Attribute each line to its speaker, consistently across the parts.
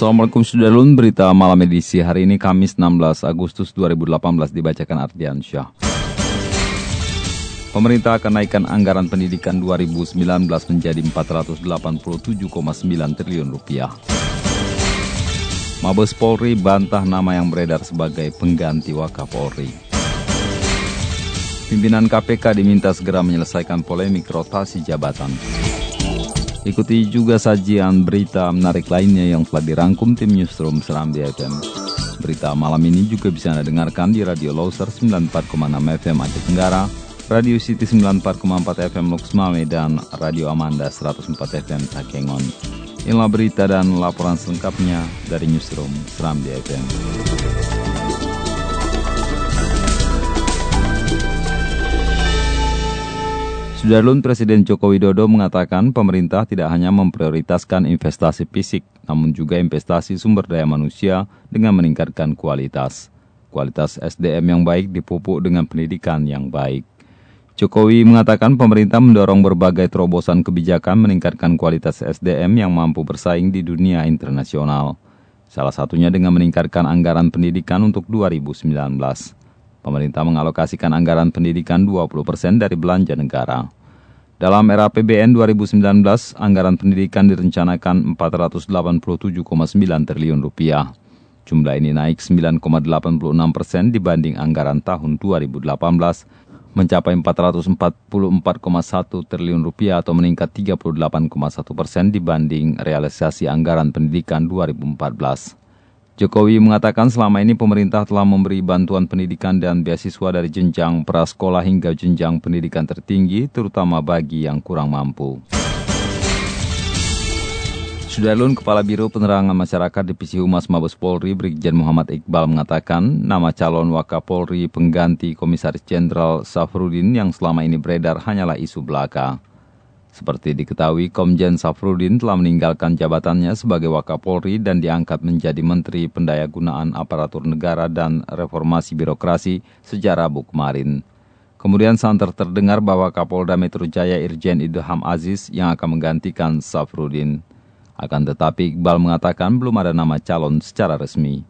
Speaker 1: Assalamualaikum Sudarlun, berita malam edisi hari ini Kamis 16 Agustus 2018 dibacakan Ardian Syah. Pemerintah akan naikkan anggaran pendidikan 2019 menjadi 487,9 triliun rupiah. Mabes Polri bantah nama yang beredar sebagai pengganti Wakapolri. Pimpinan KPK diminta segera menyelesaikan polemik rotasi jabatan. Ikuti juga sajian berita menarik lainnya yang telah dirangkum tim Newsroom Serambi FM. Berita malam ini juga bisa Anda dengarkan di Radio Loser 94,6 FM Aceh Tenggara, Radio City 94,4 FM Lux Mame, dan Radio Amanda 104 FM Takengon. Inilah berita dan laporan selengkapnya dari Newsroom Serambi FM. Sudarlun Presiden Joko Widodo mengatakan pemerintah tidak hanya memprioritaskan investasi fisik, namun juga investasi sumber daya manusia dengan meningkatkan kualitas. Kualitas SDM yang baik dipupuk dengan pendidikan yang baik. Jokowi mengatakan pemerintah mendorong berbagai terobosan kebijakan meningkatkan kualitas SDM yang mampu bersaing di dunia internasional. Salah satunya dengan meningkatkan anggaran pendidikan untuk 2019. Pemerintah mengalokasikan anggaran pendidikan 20% dari belanja negara. Dalam era PBN 2019, anggaran pendidikan direncanakan 487,9 triliun rupiah. Jumlah ini naik 9,86 persen dibanding anggaran tahun 2018, mencapai 444,1 triliun rupiah atau meningkat 38,1 persen dibanding realisasi anggaran pendidikan 2014. Jokowi mengatakan selama ini pemerintah telah memberi bantuan pendidikan dan beasiswa dari jenjang prasekolah hingga jenjang pendidikan tertinggi, terutama bagi yang kurang mampu. Sudarlun Kepala Biro Penerangan Masyarakat Divisi Humas Mabes Polri Brigjen Muhammad Iqbal mengatakan nama calon Wakapolri pengganti Komisaris Jenderal Safrudin yang selama ini beredar hanyalah isu belaka. Seperti diketahui, Komjen Safrudin telah meninggalkan jabatannya sebagai Wakapolri dan diangkat menjadi Menteri Pendayagunaan Aparatur Negara dan Reformasi Birokrasi sejak Rabu kemarin. Kemudian santer terdengar bahwa Kapolda Metro Jaya Irjen Idham Aziz yang akan menggantikan Safrudin. Akan tetapi Iqbal mengatakan belum ada nama calon secara resmi.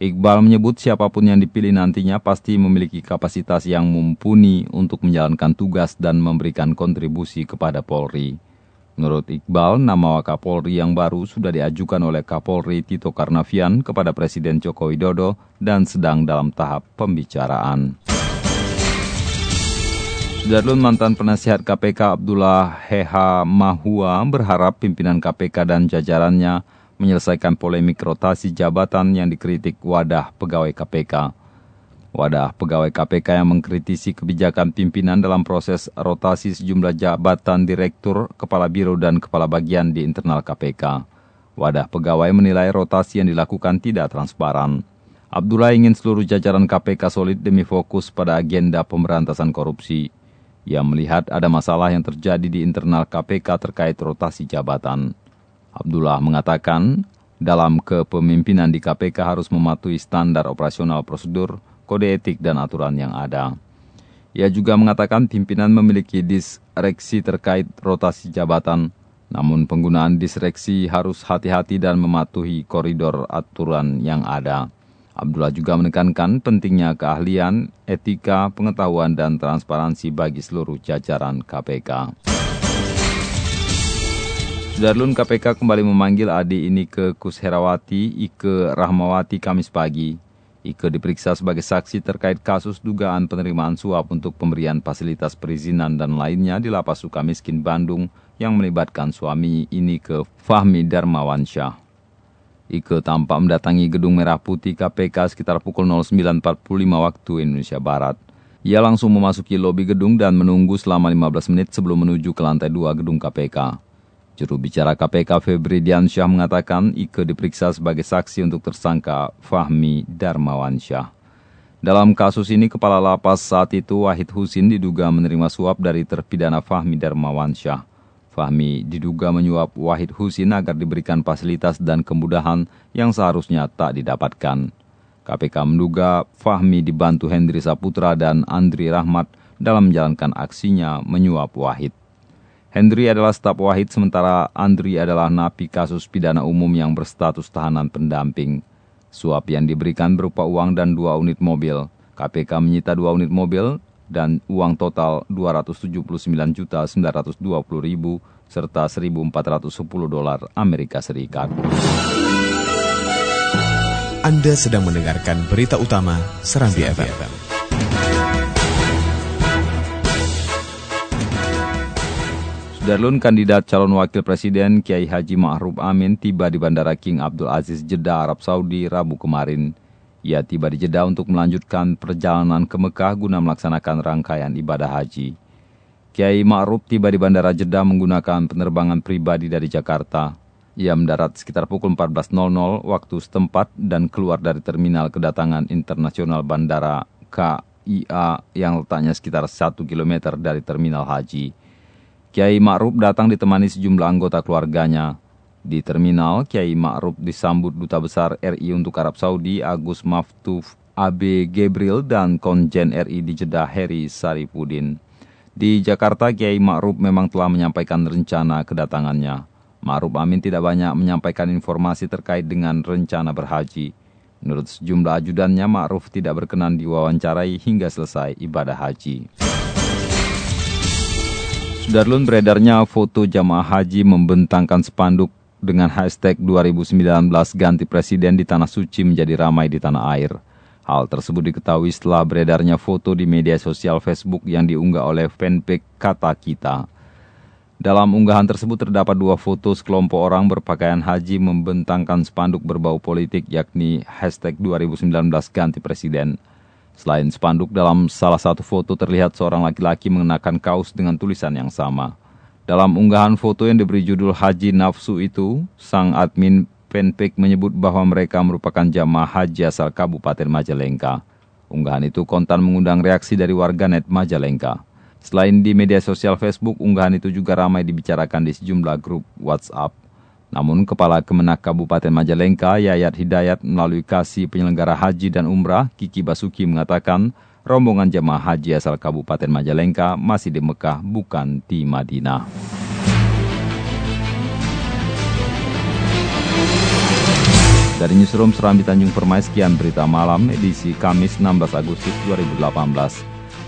Speaker 1: Iqbal menyebut siapa pun yang dipilih nantinya pasti memiliki kapasitas yang mumpuni untuk menjalankan tugas dan memberikan kontribusi kepada Polri. Menurut Iqbal, nama Wakapolri yang baru sudah diajukan oleh Kapolri Tito Karnavian kepada Presiden Joko Widodo dan sedang dalam tahap pembicaraan. Sudarlun mantan penasihat KPK Abdullah Heha Mahua berharap pimpinan KPK dan jajarannya menyelesaikan polemik rotasi jabatan yang dikritik wadah pegawai KPK. Wadah pegawai KPK yang mengkritisi kebijakan pimpinan dalam proses rotasi sejumlah jabatan direktur, kepala biro, dan kepala bagian di internal KPK. Wadah pegawai menilai rotasi yang dilakukan tidak transparan. Abdullah ingin seluruh jajaran KPK solid demi fokus pada agenda pemberantasan korupsi. Ia melihat ada masalah yang terjadi di internal KPK terkait rotasi jabatan. Abdullah mengatakan, dalam kepemimpinan di KPK harus mematuhi standar operasional prosedur, kode etik, dan aturan yang ada. Ia juga mengatakan pimpinan memiliki disreksi terkait rotasi jabatan, namun penggunaan disreksi harus hati-hati dan mematuhi koridor aturan yang ada. Abdullah juga menekankan pentingnya keahlian, etika, pengetahuan, dan transparansi bagi seluruh jajaran KPK. Sudarlun KPK kembali memanggil Adi ini ke Kusherawati, Ike Rahmawati Kamis pagi. Ike diperiksa sebagai saksi terkait kasus dugaan penerimaan suap untuk pemberian fasilitas perizinan dan lainnya di Lapas Sukamiskin Bandung yang melibatkan suami ini ke Fahmi Darmawansyah. Ike tampak mendatangi gedung merah putih KPK sekitar pukul 09.45 waktu Indonesia Barat. Ia langsung memasuki lobi gedung dan menunggu selama 15 menit sebelum menuju ke lantai 2 gedung KPK. Juru bicara KPK Febri Diansyah mengatakan Ike diperiksa sebagai saksi untuk tersangka Fahmi Darmawansyah. Dalam kasus ini, Kepala Lapas saat itu Wahid Husin diduga menerima suap dari terpidana Fahmi Darmawansyah. Fahmi diduga menyuap Wahid Husin agar diberikan fasilitas dan kemudahan yang seharusnya tak didapatkan. KPK menduga Fahmi dibantu Hendri Saputra dan Andri Rahmat dalam menjalankan aksinya menyuap Wahid. Hendri adalah staf Wahid sementara Andri adalah napi kasus pidana umum yang berstatus tahanan pendamping. Suap yang diberikan berupa uang dan dua unit mobil. KPK menyita dua unit mobil dan uang total 279.920.000 serta 1.410 dolar Amerika Serikat.
Speaker 2: Anda sedang mendengarkan berita utama Serambi FM.
Speaker 1: Sudarlun kandidat calon wakil presiden Kiai Haji Ma'ruf Amin tiba di Bandara King Abdul Aziz Jeddah, Arab Saudi, Rabu kemarin. Ia tiba di Jeddah untuk melanjutkan perjalanan ke Mekah guna melaksanakan rangkaian ibadah haji. Kiai Ma'ruf tiba di Bandara Jeddah menggunakan penerbangan pribadi dari Jakarta. Ia mendarat sekitar pukul 14.00 waktu setempat dan keluar dari terminal kedatangan internasional Bandara KIA yang letaknya sekitar 1 km dari terminal haji. Kiai Ma'ruf datang ditemani sejumlah anggota keluarganya. Di terminal, Kiai Ma'ruf disambut Duta Besar RI untuk Arab Saudi Agus Maftuf AB Gabriel dan Konjen RI di Jeddah Heri Sarifudin. Di Jakarta, Kiai Ma'ruf memang telah menyampaikan rencana kedatangannya. Ma'ruf Amin tidak banyak menyampaikan informasi terkait dengan rencana berhaji. Menurut sejumlah ajudannya, Ma'ruf tidak berkenan diwawancarai hingga selesai ibadah haji. Darlun beredarnya foto jamaah haji membentangkan spanduk dengan hashtag 2019 ganti presiden di Tanah Suci menjadi ramai di tanah air. Hal tersebut diketahui setelah beredarnya foto di media sosial Facebook yang diunggah oleh fanpage Kata Kita. Dalam unggahan tersebut terdapat dua foto sekelompok orang berpakaian haji membentangkan spanduk berbau politik yakni hashtag 2019 ganti presiden. Selain spanduk, dalam salah satu foto terlihat seorang laki-laki mengenakan kaos dengan tulisan yang sama. Dalam unggahan foto yang diberi judul Haji Nafsu itu, sang admin fanpage menyebut bahwa mereka merupakan jamaah haji asal Kabupaten Majalengka. Unggahan itu kontan mengundang reaksi dari warganet Majalengka. Selain di media sosial Facebook, unggahan itu juga ramai dibicarakan di sejumlah grup WhatsApp. Namun Kepala Kemenak Kabupaten Majalengka Yayat Hidayat melalui kasih penyelenggara haji dan umrah Kiki Basuki mengatakan rombongan jemaah haji asal Kabupaten Majalengka masih di Mekah bukan di Madinah. Dari Newsroom Serambi Tanjung Permai, sekian berita malam edisi Kamis 16 Agustus 2018.